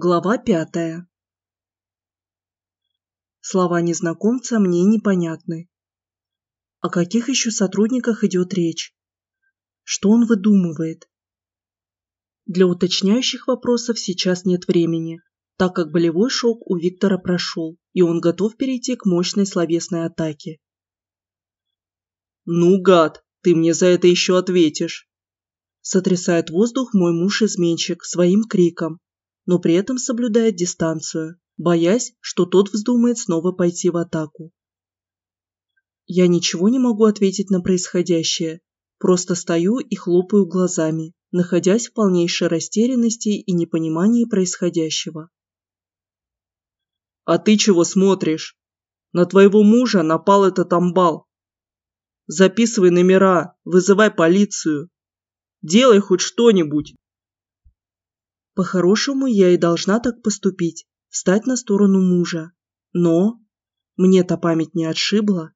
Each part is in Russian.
Глава пятая Слова незнакомца мне непонятны. О каких еще сотрудниках идет речь? Что он выдумывает? Для уточняющих вопросов сейчас нет времени, так как болевой шок у Виктора прошел, и он готов перейти к мощной словесной атаке. «Ну, гад, ты мне за это еще ответишь!» Сотрясает воздух мой муж-изменщик своим криком, но при этом соблюдает дистанцию, боясь, что тот вздумает снова пойти в атаку. Я ничего не могу ответить на происходящее, просто стою и хлопаю глазами, находясь в полнейшей растерянности и непонимании происходящего. «А ты чего смотришь? На твоего мужа напал этот амбал. Записывай номера, вызывай полицию. Делай хоть что-нибудь. По-хорошему, я и должна так поступить, встать на сторону мужа. Но мне-то память не отшибла.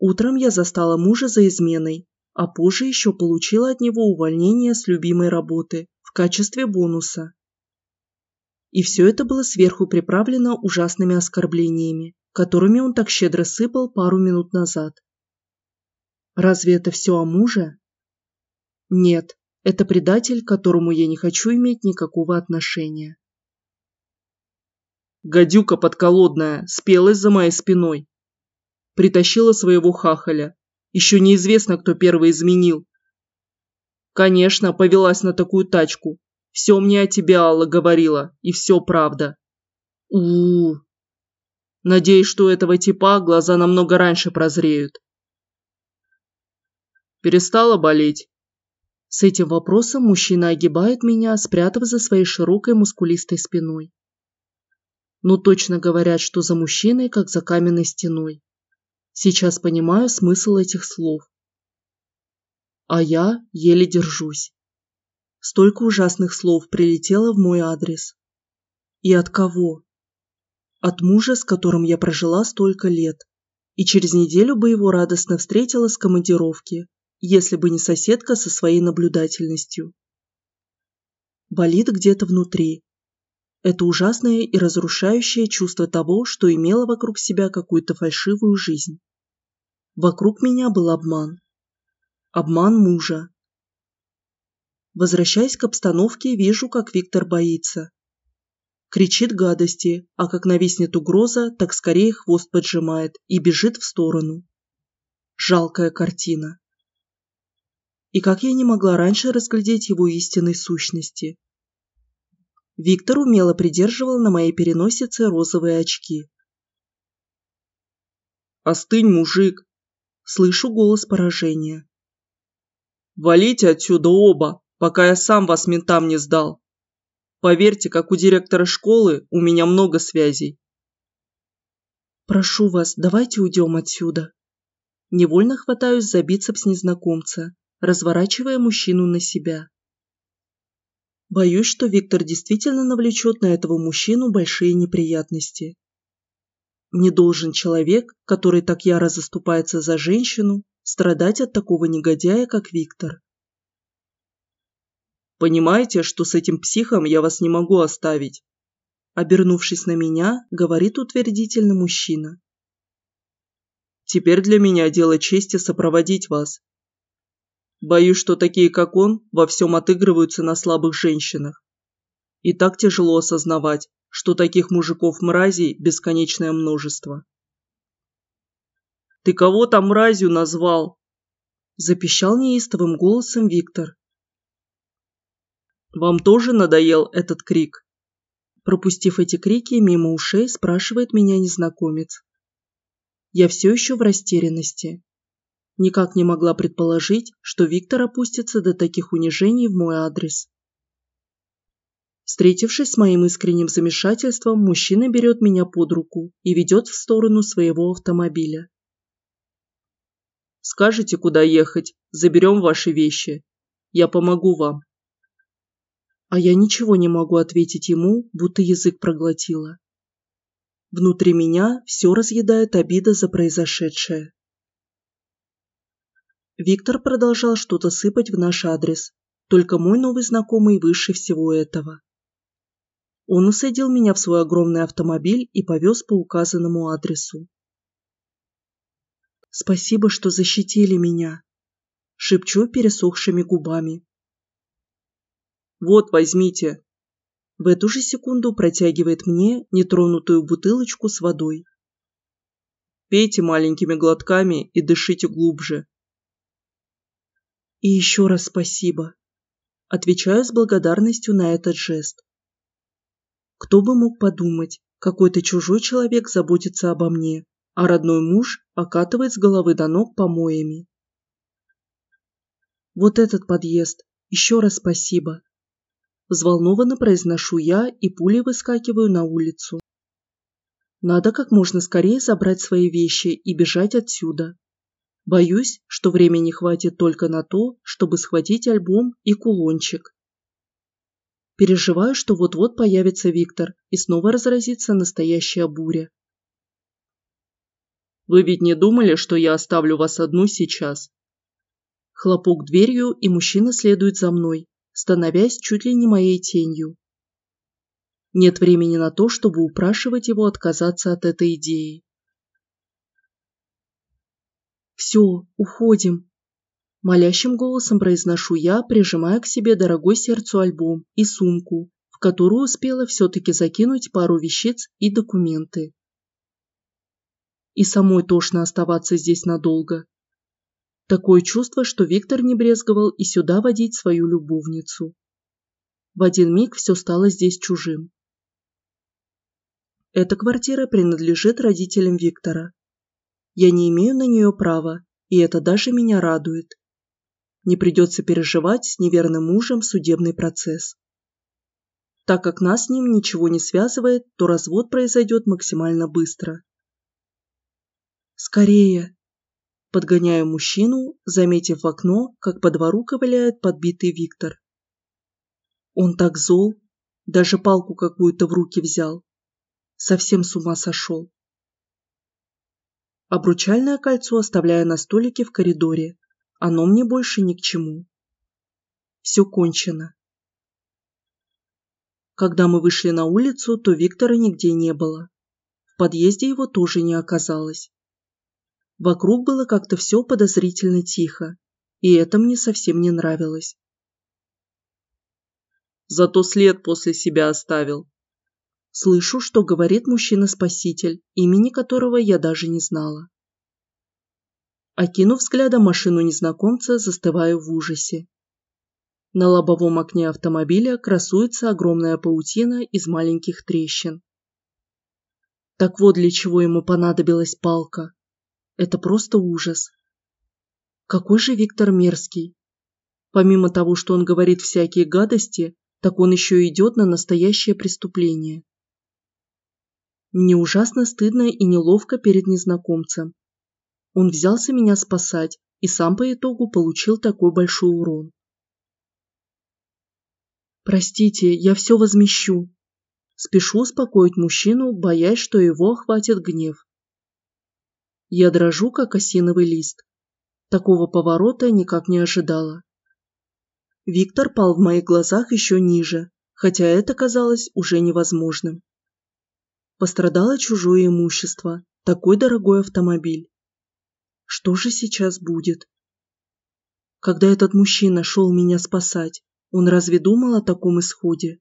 Утром я застала мужа за изменой, а позже еще получила от него увольнение с любимой работы в качестве бонуса. И все это было сверху приправлено ужасными оскорблениями, которыми он так щедро сыпал пару минут назад. Разве это все о муже? Нет, это предатель, к которому я не хочу иметь никакого отношения. Гадюка подколодная, спелась за моей спиной. Притащила своего хахаля. Еще неизвестно, кто первый изменил. Конечно, повелась на такую тачку. Все мне о тебе Алла говорила, и все правда. у у, -у. Надеюсь, что у этого типа глаза намного раньше прозреют. Перестала болеть? С этим вопросом мужчина огибает меня, спрятав за своей широкой мускулистой спиной. Но точно говорят, что за мужчиной, как за каменной стеной. Сейчас понимаю смысл этих слов. А я еле держусь. Столько ужасных слов прилетело в мой адрес. И от кого? От мужа, с которым я прожила столько лет. И через неделю бы его радостно встретила с командировки, если бы не соседка со своей наблюдательностью. Болит где-то внутри. Это ужасное и разрушающее чувство того, что имела вокруг себя какую-то фальшивую жизнь. Вокруг меня был обман. Обман мужа. Возвращаясь к обстановке, вижу, как Виктор боится. Кричит гадости, а как нависнет угроза, так скорее хвост поджимает и бежит в сторону. Жалкая картина и как я не могла раньше разглядеть его истинной сущности. Виктор умело придерживал на моей переносице розовые очки. «Остынь, мужик!» Слышу голос поражения. «Валите отсюда оба, пока я сам вас ментам не сдал. Поверьте, как у директора школы, у меня много связей». «Прошу вас, давайте уйдем отсюда». Невольно хватаюсь за бицепс незнакомца разворачивая мужчину на себя. Боюсь, что Виктор действительно навлечет на этого мужчину большие неприятности. Не должен человек, который так яро заступается за женщину, страдать от такого негодяя, как Виктор. «Понимаете, что с этим психом я вас не могу оставить?» Обернувшись на меня, говорит утвердительно мужчина. «Теперь для меня дело чести сопроводить вас, Боюсь, что такие, как он, во всем отыгрываются на слабых женщинах. И так тяжело осознавать, что таких мужиков-мразей бесконечное множество. «Ты кого там мразью назвал?» Запищал неистовым голосом Виктор. «Вам тоже надоел этот крик?» Пропустив эти крики мимо ушей, спрашивает меня незнакомец. Я все еще в растерянности. Никак не могла предположить, что Виктор опустится до таких унижений в мой адрес. Встретившись с моим искренним замешательством, мужчина берет меня под руку и ведет в сторону своего автомобиля. «Скажите, куда ехать, заберем ваши вещи. Я помогу вам». А я ничего не могу ответить ему, будто язык проглотила. Внутри меня все разъедает обида за произошедшее. Виктор продолжал что-то сыпать в наш адрес, только мой новый знакомый выше всего этого. Он усадил меня в свой огромный автомобиль и повез по указанному адресу. «Спасибо, что защитили меня», — шепчу пересохшими губами. «Вот, возьмите». В эту же секунду протягивает мне нетронутую бутылочку с водой. Пейте маленькими глотками и дышите глубже. И еще раз спасибо. Отвечаю с благодарностью на этот жест. Кто бы мог подумать, какой-то чужой человек заботится обо мне, а родной муж окатывает с головы до ног помоями. Вот этот подъезд. Еще раз спасибо. Взволнованно произношу я и пулей выскакиваю на улицу. Надо как можно скорее забрать свои вещи и бежать отсюда. Боюсь, что времени хватит только на то, чтобы схватить альбом и кулончик. Переживаю, что вот-вот появится Виктор и снова разразится настоящая буря. Вы ведь не думали, что я оставлю вас одну сейчас? Хлопок дверью, и мужчина следует за мной, становясь чуть ли не моей тенью. Нет времени на то, чтобы упрашивать его отказаться от этой идеи. «Все, уходим!» Молящим голосом произношу я, прижимая к себе дорогой сердцу альбом и сумку, в которую успела все-таки закинуть пару вещиц и документы. И самой тошно оставаться здесь надолго. Такое чувство, что Виктор не брезговал и сюда водить свою любовницу. В один миг все стало здесь чужим. Эта квартира принадлежит родителям Виктора. Я не имею на нее права, и это даже меня радует. Не придется переживать с неверным мужем судебный процесс. Так как нас с ним ничего не связывает, то развод произойдет максимально быстро. «Скорее!» Подгоняю мужчину, заметив в окно, как по двору ковыляет подбитый Виктор. Он так зол, даже палку какую-то в руки взял. Совсем с ума сошел. Обручальное кольцо оставляю на столике в коридоре. Оно мне больше ни к чему. Все кончено. Когда мы вышли на улицу, то Виктора нигде не было. В подъезде его тоже не оказалось. Вокруг было как-то все подозрительно тихо, и это мне совсем не нравилось. Зато след после себя оставил. Слышу, что говорит мужчина-спаситель, имени которого я даже не знала. Окинув взглядом машину незнакомца, застываю в ужасе. На лобовом окне автомобиля красуется огромная паутина из маленьких трещин. Так вот для чего ему понадобилась палка. Это просто ужас. Какой же Виктор мерзкий. Помимо того, что он говорит всякие гадости, так он еще идет на настоящее преступление. Мне ужасно стыдно и неловко перед незнакомцем. Он взялся меня спасать и сам по итогу получил такой большой урон. «Простите, я все возмещу». Спешу успокоить мужчину, боясь, что его охватит гнев. Я дрожу, как осиновый лист. Такого поворота никак не ожидала. Виктор пал в моих глазах еще ниже, хотя это казалось уже невозможным. Пострадало чужое имущество, такой дорогой автомобиль. Что же сейчас будет? Когда этот мужчина шел меня спасать, он разве думал о таком исходе?